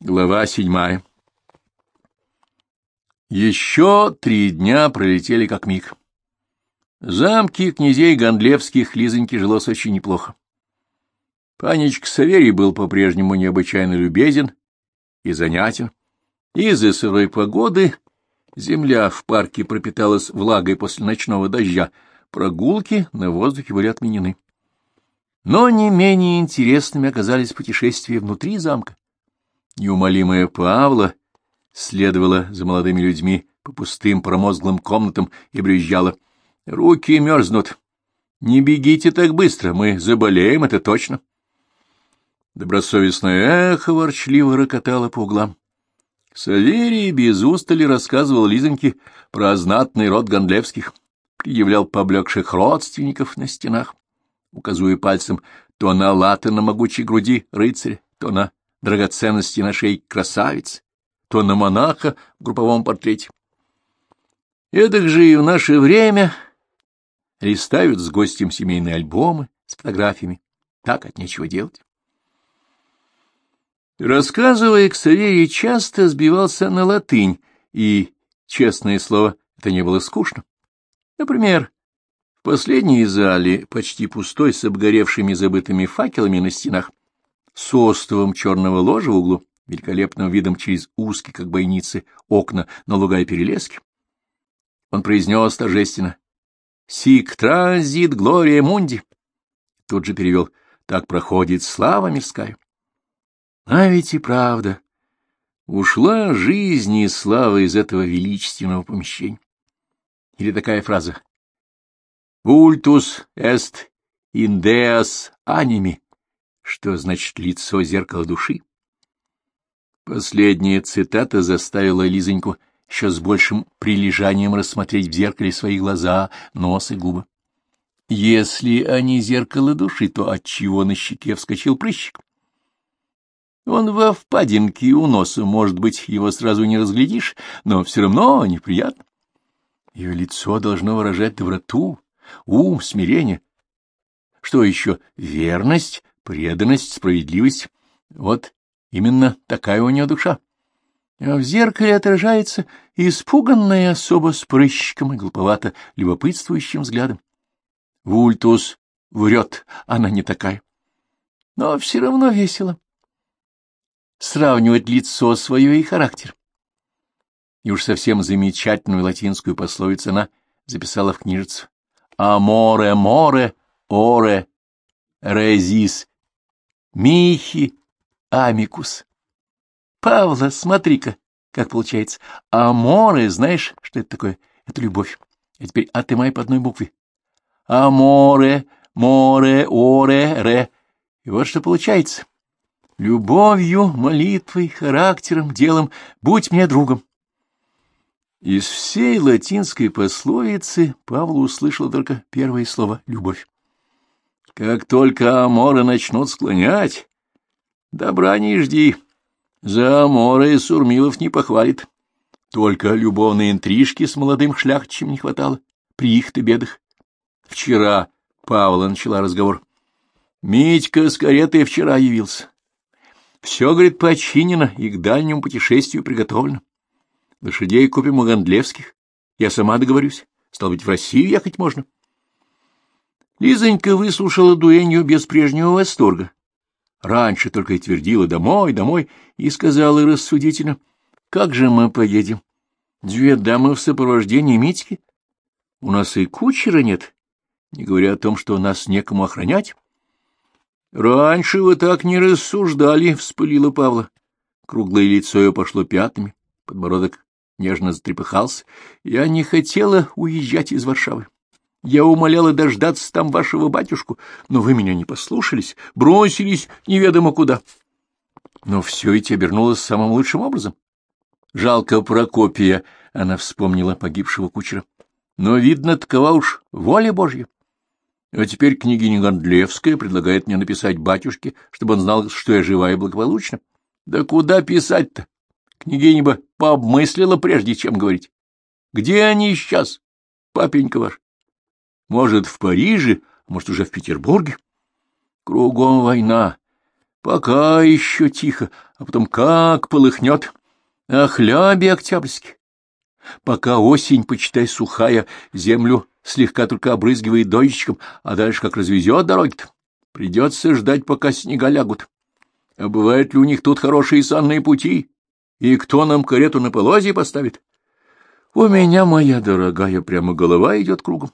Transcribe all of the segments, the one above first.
Глава седьмая Еще три дня пролетели как миг. Замки князей Гондлевских Лизоньке жилось очень неплохо. Панечка Саверий был по-прежнему необычайно любезен и занятен. Из-за сырой погоды земля в парке пропиталась влагой после ночного дождя, прогулки на воздухе были отменены. Но не менее интересными оказались путешествия внутри замка. Неумолимая Павла следовала за молодыми людьми по пустым промозглым комнатам и брюзжала. — Руки мерзнут. Не бегите так быстро, мы заболеем, это точно. Добросовестное эхо ворчливо рокотало по углам. Саверий без устали рассказывал Лизоньке про знатный род Гондлевских, предъявлял поблекших родственников на стенах, указывая пальцем то на латы на могучей груди рыцаря, то на драгоценности на шее красавицы, то на монаха в групповом портрете. Эдак же и в наше время листают с гостем семейные альбомы с фотографиями. Так от нечего делать. Рассказывая к часто сбивался на латынь, и, честное слово, это не было скучно. Например, в последней зале, почти пустой, с обгоревшими забытыми факелами на стенах, с островом черного ложа в углу, великолепным видом через узкие, как бойницы, окна на луга и перелески, он произнес торжественно «Сик транзит глория мунди». Тут же перевел «Так проходит слава мирская». А ведь и правда, ушла жизнь и слава из этого величественного помещения. Или такая фраза «Vultus est in deas animi», что значит «лицо зеркало души». Последняя цитата заставила Лизоньку еще с большим прилежанием рассмотреть в зеркале свои глаза, нос и губы. Если они зеркало души, то отчего на щеке вскочил прыщик? Он во впадинке у носа, может быть, его сразу не разглядишь, но все равно неприятно. Ее лицо должно выражать доброту, ум, смирение. Что еще? Верность, преданность, справедливость. Вот именно такая у нее душа. А в зеркале отражается испуганная особа с прыщиком и глуповато любопытствующим взглядом. Вультус врет, она не такая. Но все равно весело сравнивать лицо свое и характер. И уж совсем замечательную латинскую пословицу она записала в книжицу. «Аморе море, оре, резис, михи, амикус». Павла, смотри-ка, как получается. Аморе, знаешь, что это такое? Это любовь. А теперь отымай по одной букве. Аморе, море, оре, ре. И вот что получается. Любовью, молитвой, характером, делом будь мне другом. Из всей латинской пословицы Павел услышал только первое слово — любовь. Как только аморы начнут склонять, добра не жди. За аморы Сурмилов не похвалит. Только любовные интрижки с молодым шляхтичем не хватало при их-то бедах. Вчера Павла начала разговор. Митька с каретой вчера явился. Все, говорит, починено и к дальнему путешествию приготовлено. Лошадей купим у Гондлевских. Я сама договорюсь. Стало быть, в Россию ехать можно. Лизонька выслушала дуэнью без прежнего восторга. Раньше только и твердила «домой, домой» и сказала рассудительно «Как же мы поедем? Две дамы в сопровождении Митьки? У нас и кучера нет, не говоря о том, что нас некому охранять». Раньше вы так не рассуждали, — вспылила Павла. Круглое лицо ее пошло пятнами, подбородок нежно затрепыхался. Я не хотела уезжать из Варшавы. Я умоляла дождаться там вашего батюшку, но вы меня не послушались, бросились неведомо куда. Но все эти обернулось самым лучшим образом. Жалко Прокопия, — она вспомнила погибшего кучера. Но, видно, такова уж воля Божья. А теперь княгиня Гондлевская предлагает мне написать батюшке, чтобы он знал, что я жива и благополучна. Да куда писать-то? Княгиня бы пообмыслила, прежде чем говорить. Где они сейчас, папенька ваш? Может, в Париже, может, уже в Петербурге? Кругом война. Пока еще тихо, а потом как полыхнет. А хлябе октябрьский. Пока осень, почитай, сухая, землю слегка только обрызгивает дождичком, а дальше как развезет дороги-то. Придется ждать, пока снега лягут. А бывают ли у них тут хорошие санные пути? И кто нам карету на полозье поставит? У меня, моя дорогая, прямо голова идет кругом.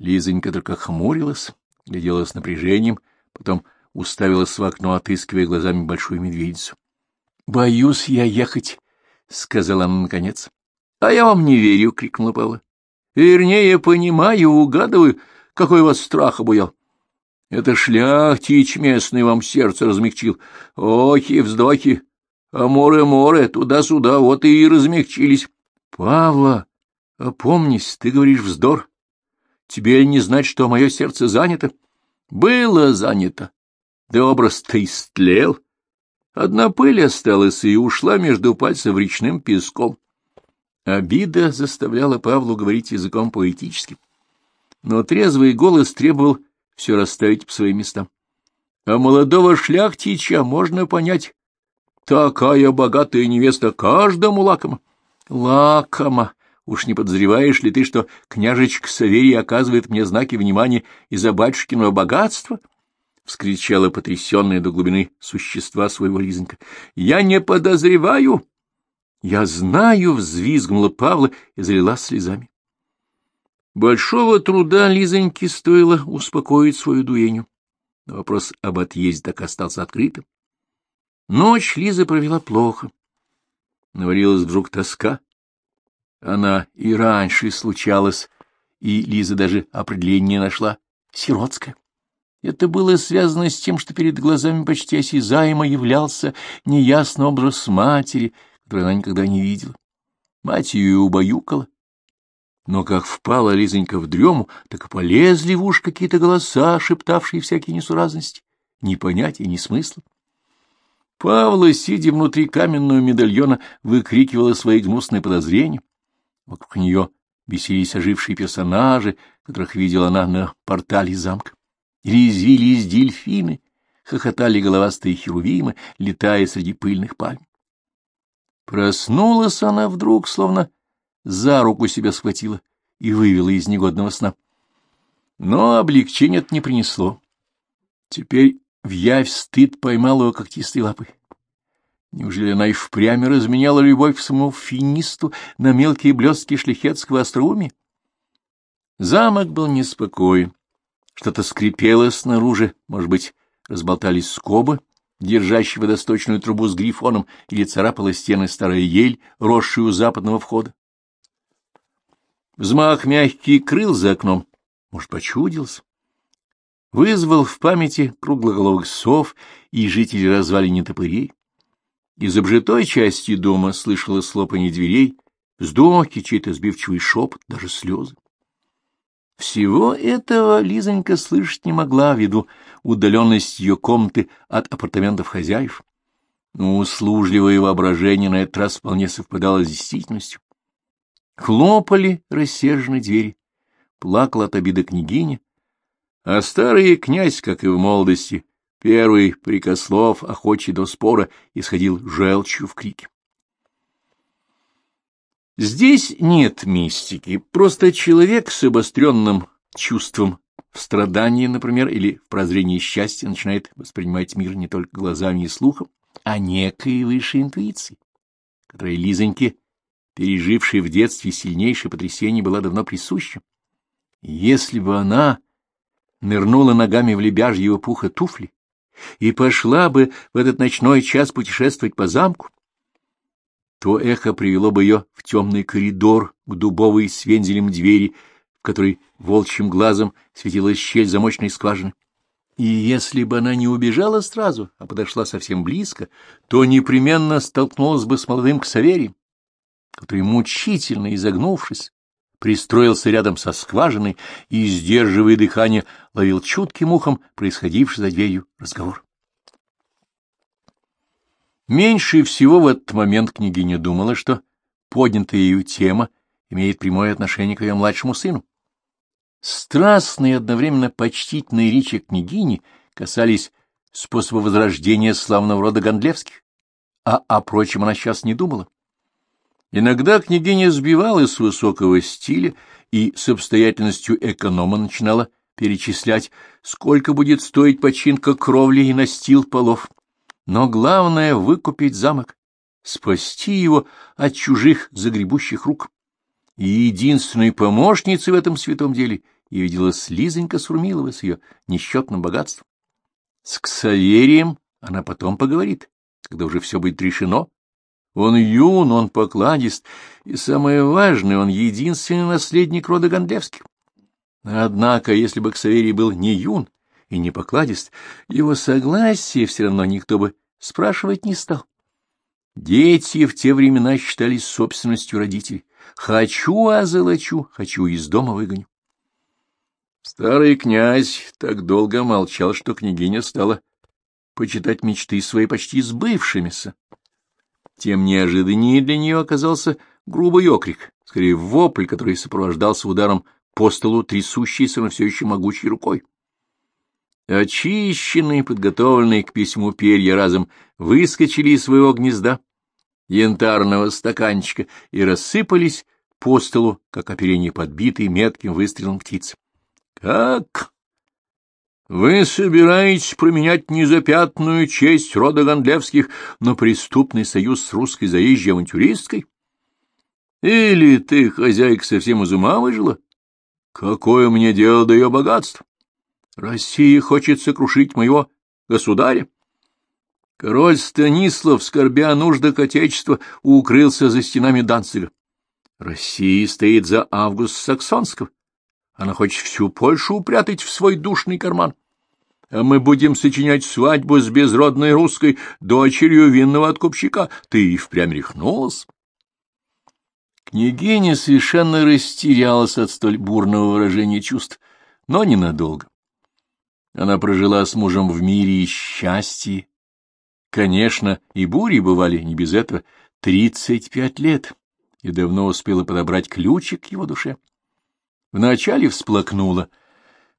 Лизонька только хмурилась, глядела с напряжением, потом уставилась в окно, отыскивая глазами большую медведицу. — Боюсь я ехать, — сказала она наконец. — А я вам не верю, — крикнула Павла. — Вернее, понимаю, угадываю, какой вас страх обуял. Это шляхтич местный вам сердце размягчил. Охи-вздохи, а море-море, туда-сюда, вот и размягчились. — Павла, опомнись, ты говоришь вздор. Тебе не знать, что мое сердце занято? — Было занято. Да образ-то истлел. Одна пыль осталась и ушла между пальцев речным песком. Обида заставляла Павлу говорить языком поэтическим. Но трезвый голос требовал все расставить по своим местам. А молодого шляхтича можно понять. Такая богатая невеста каждому лакома. Лакома! Уж не подозреваешь ли ты, что княжечка Саверий оказывает мне знаки внимания из-за батюшкиного богатства? — вскричала потрясенная до глубины существа своего Лизонька. — Я не подозреваю! — Я знаю! — взвизгнула Павла и залила слезами. Большого труда Лизоньке стоило успокоить свою дуэню. Но вопрос об отъезде так остался открытым. Ночь Лиза провела плохо. Наварилась вдруг тоска. Она и раньше случалась, и Лиза даже определение нашла — сиротская. Это было связано с тем, что перед глазами почти осязаемо являлся неясный образ матери, который она никогда не видела. Мать ее убаюкала. Но как впала Лизонька в дрему, так полезли в уж какие-то голоса, шептавшие всякие несуразности, ни понятия, ни смысла. Павла, сидя внутри каменного медальона, выкрикивала свои гнусные подозрения. Вокруг нее бесились ожившие персонажи, которых видела она на портале замка. Резвились дельфины, хохотали головастые херувимы, летая среди пыльных пальм. Проснулась она вдруг, словно за руку себя схватила и вывела из негодного сна. Но облегчение это не принесло. Теперь в явь стыд поймал его когтистой лапой. Неужели она и впрямь разменяла любовь к самому финисту на мелкие блестки шляхетского остроумия? Замок был неспокоен. Что-то скрипело снаружи, может быть, разболтались скобы, держащий водосточную трубу с грифоном, или царапала стены старая ель, росшая у западного входа. Взмах мягкий крыл за окном, может, почудился. Вызвал в памяти круглоголовых сов и жителей развалин топырей. Из обжитой части дома слышалось слопание дверей, вздохи, чей-то сбивчивый шепот, даже слезы. Всего этого Лизонька слышать не могла ввиду удаленности ее комнаты от апартаментов хозяев. Но услужливое воображение на этот раз вполне совпадало с действительностью. Хлопали рассерженные двери, плакала от обиды княгиня, а старый князь, как и в молодости, первый прикослов, охочий до спора, исходил желчью в крике. Здесь нет мистики, просто человек с обостренным чувством в страдании, например, или в прозрении счастья начинает воспринимать мир не только глазами и слухом, а некой высшей интуицией, которая Лизоньке, пережившей в детстве сильнейшее потрясение, была давно присуща. Если бы она нырнула ногами в лебяжьего его пуха туфли и пошла бы в этот ночной час путешествовать по замку, то эхо привело бы ее в темный коридор к дубовой с вензелем двери, в которой волчьим глазом светилась щель замочной скважины. И если бы она не убежала сразу, а подошла совсем близко, то непременно столкнулась бы с молодым Ксаверием, который, мучительно изогнувшись, пристроился рядом со скважиной и, сдерживая дыхание, ловил чутким ухом происходивший за дверью разговор. Меньше всего в этот момент княгиня думала, что поднятая ею тема имеет прямое отношение к ее младшему сыну. Страстные и одновременно почтительные речи княгини касались способа возрождения славного рода Гондлевских, а о прочем она сейчас не думала. Иногда княгиня сбивалась с высокого стиля и с обстоятельностью эконома начинала перечислять, сколько будет стоить починка кровли и настил полов. Но главное — выкупить замок, спасти его от чужих загребущих рук. И единственной помощницей в этом святом деле я видела Слизонька Сурмилова с ее несчетным богатством. С Ксаверием она потом поговорит, когда уже все будет решено. Он юн, он покладист, и самое важное, он единственный наследник рода Гондлевских. Однако, если бы Ксаверий был не юн и не покладист, его согласие все равно никто бы спрашивать не стал. Дети в те времена считались собственностью родителей. Хочу озолочу, хочу из дома выгоню. Старый князь так долго молчал, что княгиня стала почитать мечты свои почти сбывшимися. Тем неожиданнее для нее оказался грубый окрик, скорее вопль, который сопровождался ударом по столу трясущейся, но все еще могучей рукой. Очищенные, подготовленные к письму перья разом выскочили из своего гнезда янтарного стаканчика и рассыпались по столу, как оперение подбитые метким выстрелом птицы. — Как? Вы собираетесь променять незапятную честь рода Гондлевских на преступный союз с русской заезжей авантюристкой? Или ты, хозяйка, совсем из ума выжила? Какое мне дело до ее богатства? Россия хочет сокрушить моего государя. Король Станислав, скорбя нуждах Отечества, укрылся за стенами Данцига. Россия стоит за Август Саксонского. Она хочет всю Польшу упрятать в свой душный карман. А мы будем сочинять свадьбу с безродной русской дочерью винного откупщика. Ты и впрямь рехнулась. Княгиня совершенно растерялась от столь бурного выражения чувств, но ненадолго. Она прожила с мужем в мире и счастье. Конечно, и бури бывали не без этого. Тридцать пять лет, и давно успела подобрать ключик к его душе. Вначале всплакнула.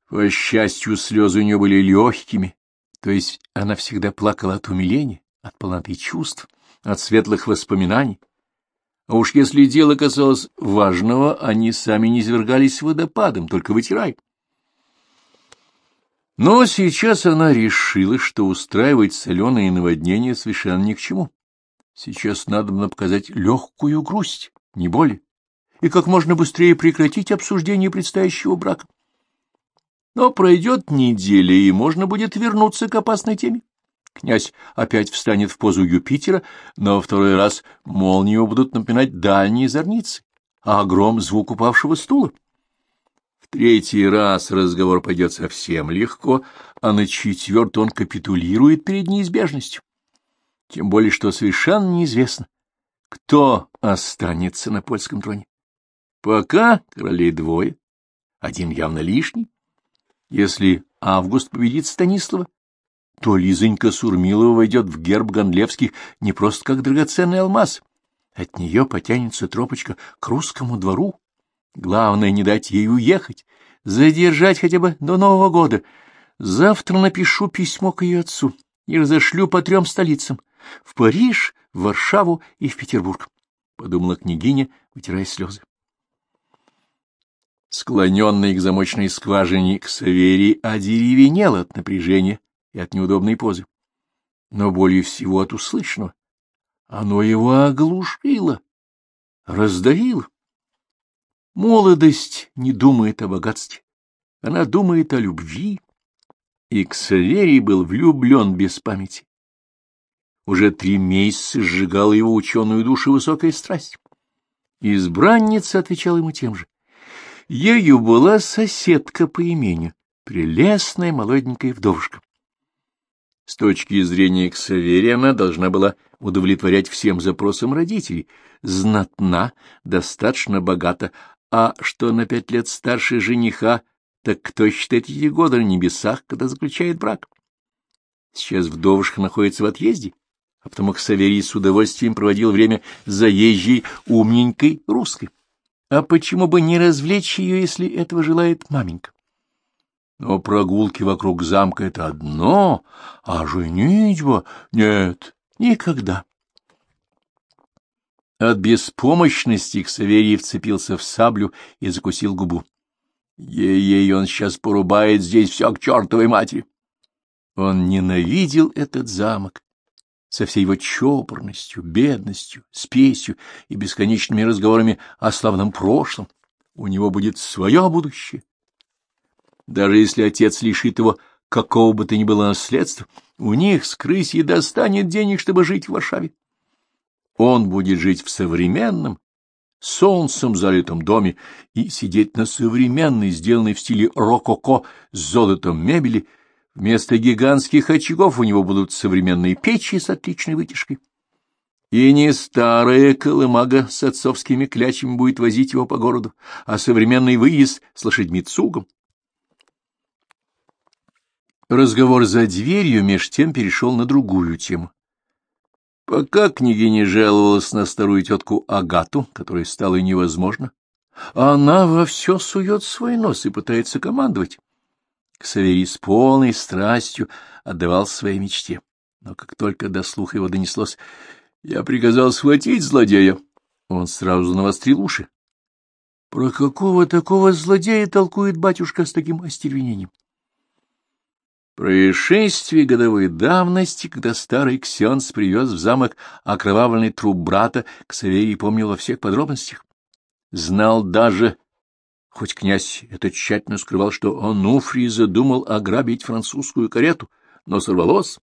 По счастью, слезы у нее были легкими, то есть она всегда плакала от умиления, от полноты чувств, от светлых воспоминаний. А уж если дело касалось важного, они сами не извергались водопадом, только вытирай. Но сейчас она решила, что устраивать соленые наводнения совершенно ни к чему. Сейчас надо было показать легкую грусть, не более, и как можно быстрее прекратить обсуждение предстоящего брака. Но пройдет неделя, и можно будет вернуться к опасной теме. Князь опять встанет в позу Юпитера, но второй раз молнию будут напоминать дальние зорницы, а гром — звук упавшего стула. В третий раз разговор пойдет совсем легко, а на четвертый он капитулирует перед неизбежностью. Тем более, что совершенно неизвестно, кто останется на польском троне. Пока королей двое, один явно лишний. Если Август победит Станислава, то Лизонька Сурмилова войдет в герб Гондлевских не просто как драгоценный алмаз. От нее потянется тропочка к русскому двору. Главное, не дать ей уехать, задержать хотя бы до Нового года. Завтра напишу письмо к ее отцу и разошлю по трем столицам — в Париж, в Варшаву и в Петербург, — подумала княгиня, вытирая слезы. Склоненный к замочной скважине к Саверии одеревенел от напряжения и от неудобной позы. Но более всего от услышанного. Оно его оглушило, раздавило. Молодость не думает о богатстве, она думает о любви, и Ксаверий был влюблен без памяти. Уже три месяца сжигала его ученую душу высокая страсть. Избранница отвечала ему тем же. Ею была соседка по имени, прелестная молоденькая вдовушка. С точки зрения Ксаверия она должна была удовлетворять всем запросам родителей. Знатна, достаточно богата, а что на пять лет старше жениха, так кто считает эти годы на небесах, когда заключает брак? Сейчас вдовушка находится в отъезде, а потому Ксаверий с удовольствием проводил время заезжей умненькой русской. А почему бы не развлечь ее, если этого желает маменька? Но прогулки вокруг замка — это одно, а женитьба — нет, никогда. От беспомощности Ксаверий вцепился в саблю и закусил губу. Ей-ей, он сейчас порубает здесь все к чертовой матери. Он ненавидел этот замок со всей его чопорностью, бедностью, спесью и бесконечными разговорами о славном прошлом. У него будет свое будущее. Даже если отец лишит его какого бы то ни было наследства, у них с крысей достанет денег, чтобы жить в Варшаве. Он будет жить в современном, солнцем залитом доме и сидеть на современной, сделанной в стиле рококо с золотом мебели. Вместо гигантских очагов у него будут современные печи с отличной вытяжкой. И не старая колымага с отцовскими клячами будет возить его по городу, а современный выезд с лошадьми цугом. Разговор за дверью меж тем перешел на другую тему. Пока княгиня жаловалась на старую тетку Агату, которая стала невозможно, она во все сует свой нос и пытается командовать. Ксаверий с полной страстью отдавал своей мечте. Но как только до слуха его донеслось, я приказал схватить злодея, он сразу навострил уши. Про какого такого злодея толкует батюшка с таким остервенением? Происшествие годовой давности, когда старый Ксенс привез в замок окровавленный труп брата, Ксаверий помнил во всех подробностях. Знал даже, хоть князь это тщательно скрывал, что Онуфрий задумал ограбить французскую карету, но сорвалось.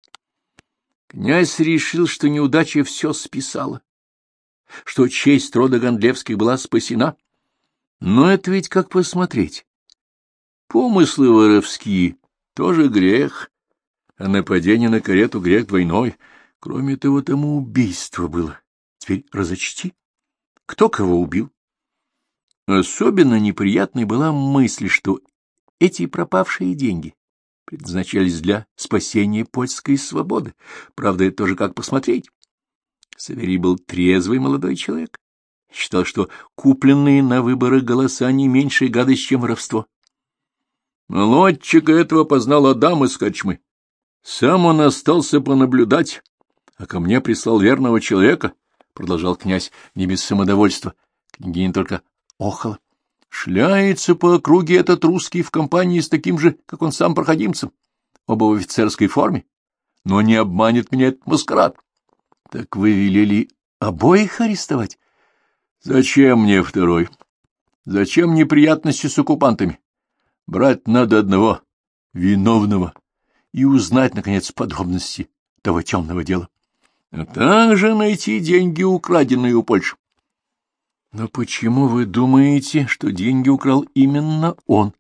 Князь решил, что неудача все списала, что честь рода Гондлевских была спасена. Но это ведь как посмотреть. Помыслы воровские тоже грех, а нападение на карету грех двойной. Кроме того, тому убийство было. Теперь разочти. Кто кого убил? Особенно неприятной была мысль, что эти пропавшие деньги предназначались для спасения польской свободы. Правда, это тоже как посмотреть. Саверий был трезвый молодой человек. Считал, что купленные на выборах голоса не меньшая гадость, чем воровство. Молодчика этого познал Адам из Качмы. Сам он остался понаблюдать, а ко мне прислал верного человека, — продолжал князь не без самодовольства. Княгиня только охала. Шляется по округе этот русский в компании с таким же, как он сам, проходимцем, оба в офицерской форме. Но не обманет меня этот маскарад. Так вы велели обоих арестовать? Зачем мне второй? Зачем неприятности с оккупантами? Брать надо одного, виновного, и узнать, наконец, подробности того темного дела, а также найти деньги, украденные у Польши. Но почему вы думаете, что деньги украл именно он?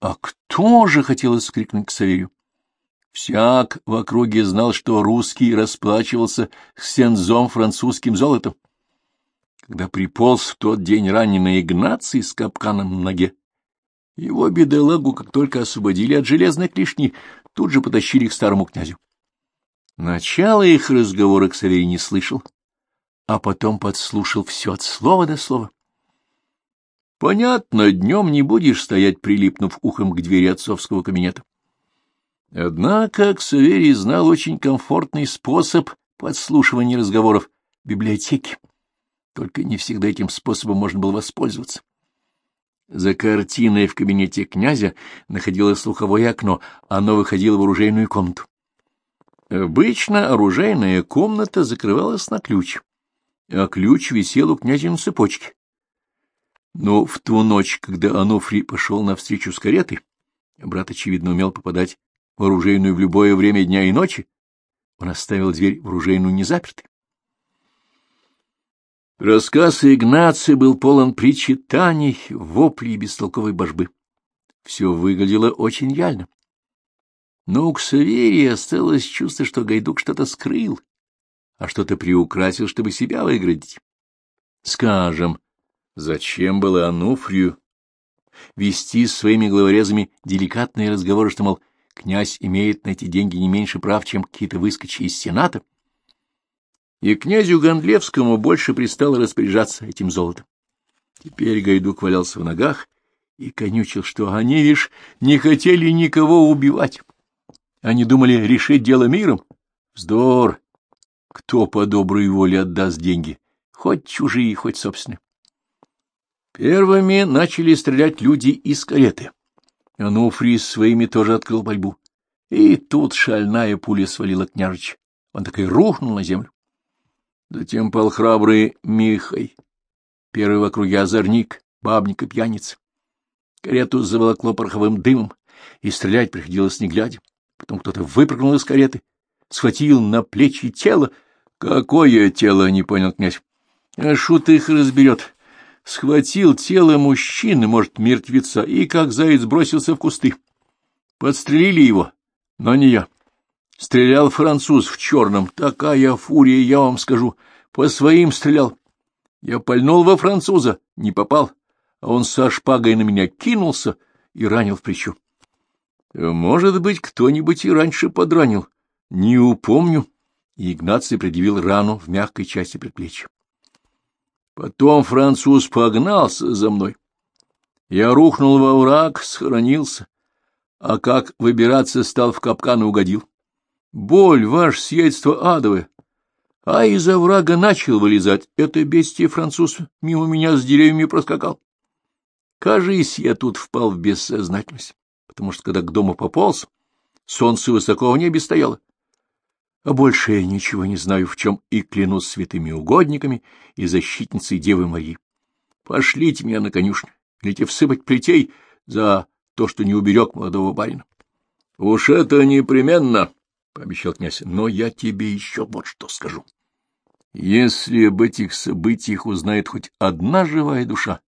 А кто же хотел скрикнуть к Саверию? Всяк в округе знал, что русский расплачивался сензом французским золотом. Когда приполз в тот день раненый Игнаций с капканом на ноге, его бедолагу, как только освободили от железной клешни, тут же потащили к старому князю. Начало их разговора Ксаверий не слышал, а потом подслушал все от слова до слова. Понятно, днем не будешь стоять, прилипнув ухом к двери отцовского кабинета. Однако Ксаверий знал очень комфортный способ подслушивания разговоров в библиотеке. Только не всегда этим способом можно было воспользоваться. За картиной в кабинете князя находилось слуховое окно, оно выходило в оружейную комнату. Обычно оружейная комната закрывалась на ключ, а ключ висел у князя на цепочке. Но в ту ночь, когда Ануфрий пошел навстречу с каретой, брат, очевидно, умел попадать в оружейную в любое время дня и ночи, он оставил дверь в оружейную незапертой. Рассказ Игнации был полон причитаний, воплей и бестолковой божбы. Все выглядело очень реально. Но у Ксаверии осталось чувство, что Гайдук что-то скрыл, а что-то приукрасил, чтобы себя выградить. Скажем, зачем было Ануфрию вести с своими главорезами деликатные разговоры, что, мол, князь имеет на эти деньги не меньше прав, чем какие-то выскочи из Сената? и князю Гондлевскому больше пристало распоряжаться этим золотом. Теперь Гайдук валялся в ногах и конючил, что они, видишь, не хотели никого убивать. Они думали решить дело миром. Вздор! Кто по доброй воле отдаст деньги? Хоть чужие, хоть собственные. Первыми начали стрелять люди из кареты. Ануфрий своими тоже открыл борьбу. И тут шальная пуля свалила княжич. Он так и рухнул на землю. Затем пал храбрый Михай, первый в округе озорник, бабник и пьяница. Карету заволокло пороховым дымом, и стрелять приходилось не глядя. Потом кто-то выпрыгнул из кареты, схватил на плечи тело. Какое тело, не понял князь. А шут их разберет. Схватил тело мужчины, может, мертвеца, и как заяц бросился в кусты. Подстрелили его, но не я. Стрелял француз в черном. Такая фурия, я вам скажу. По своим стрелял. Я пальнул во француза, не попал, а он со шпагой на меня кинулся и ранил в плечо. Может быть, кто-нибудь и раньше подранил. Не упомню. И Игнаций предъявил рану в мягкой части предплечья. Потом француз погнался за мной. Я рухнул во враг, схоронился, а как выбираться стал в капкан и угодил. Боль, ваше сиятельство адовое. А из оврага начал вылезать. Это бестие француз мимо меня с деревьями проскакал. Кажись, я тут впал в бессознательность, потому что, когда к дому пополз, солнце высоко в небе стояло. А больше я ничего не знаю, в чем и клянусь святыми угодниками и защитницей Девы Марии. Пошлите меня на конюшню, велите всыпать плетей за то, что не уберег молодого барина. — Уж это непременно, — пообещал князь, — но я тебе еще вот что скажу. Если об этих событиях узнает хоть одна живая душа,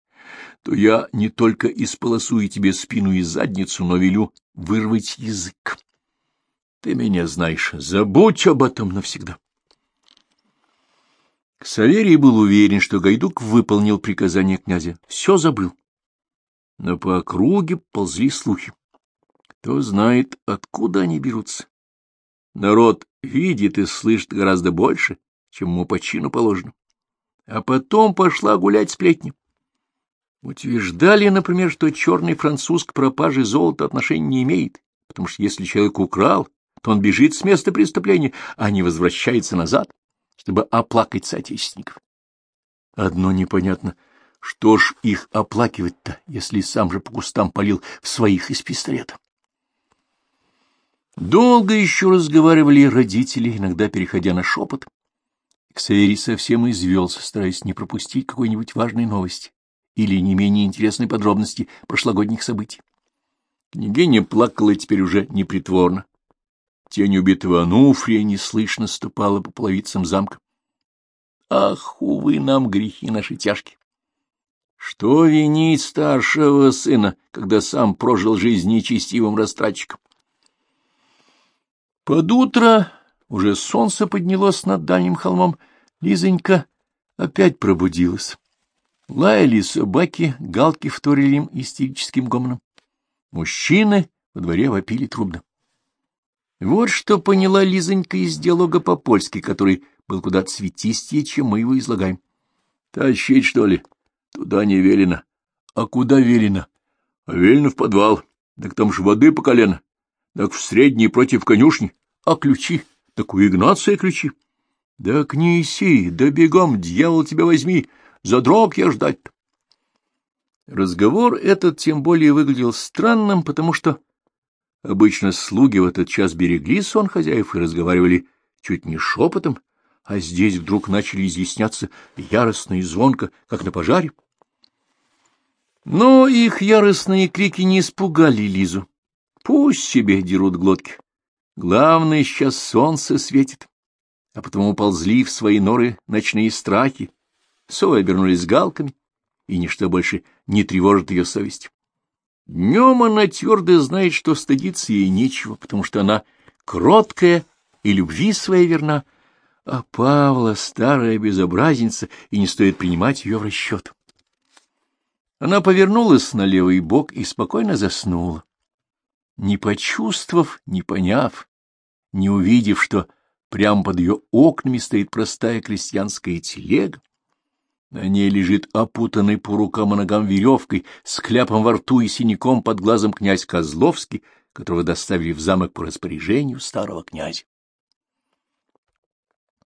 то я не только исполосую тебе спину и задницу, но велю вырвать язык. Ты меня знаешь, забудь об этом навсегда. Саверий был уверен, что Гайдук выполнил приказание князя, все забыл. Но по округе ползли слухи. Кто знает, откуда они берутся. Народ видит и слышит гораздо больше, чем ему по чину положено. А потом пошла гулять сплетни. Утверждали, например, что черный француз к пропаже золота отношения не имеет, потому что если человек украл, то он бежит с места преступления, а не возвращается назад, чтобы оплакать соотечественников. Одно непонятно, что ж их оплакивать-то, если сам же по кустам полил в своих из пистолета? Долго еще разговаривали родители, иногда переходя на шепот. Ксаверий совсем извелся, стараясь не пропустить какой-нибудь важной новости или не менее интересной подробности прошлогодних событий. Княгиня плакала теперь уже непритворно, Тень убитого Ануфрия неслышно ступала по половицам замка. Ах, увы, нам грехи наши тяжкие! Что винить старшего сына, когда сам прожил жизнь нечестивым растратчиком? Под утро уже солнце поднялось над дальним холмом. Лизонька опять пробудилась. Лаяли собаки, галки вторили им истерическим гомоном. Мужчины во дворе вопили трубно. Вот что поняла Лизонька из диалога по-польски, который был куда цветистее, чем мы его излагаем. Тащить, что ли? Туда не велено. А куда велено? А велено в подвал. Так там ж воды по колено. Так в средней против конюшни. А ключи? Так у Игнация ключи. Да к неси, да бегом, дьявол тебя возьми. Задрог я ждать-то. Разговор этот тем более выглядел странным, потому что Обычно слуги в этот час берегли сон хозяев и разговаривали чуть не шепотом, а здесь вдруг начали изъясняться яростно и звонко, как на пожаре. Но их яростные крики не испугали Лизу. Пусть себе дерут глотки. Главное, сейчас солнце светит. А потому ползли в свои норы ночные страхи, совы обернулись галками, и ничто больше не тревожит ее совесть. Днем она твердо знает, что стыдиться ей нечего, потому что она кроткая и любви своей верна, а Павла старая безобразница, и не стоит принимать ее в расчет. Она повернулась на левый бок и спокойно заснула. Не почувствовав, не поняв, не увидев, что прямо под ее окнами стоит простая крестьянская телега, На ней лежит опутанный по рукам и ногам веревкой, с кляпом во рту и синяком под глазом князь Козловский, которого доставили в замок по распоряжению старого князя.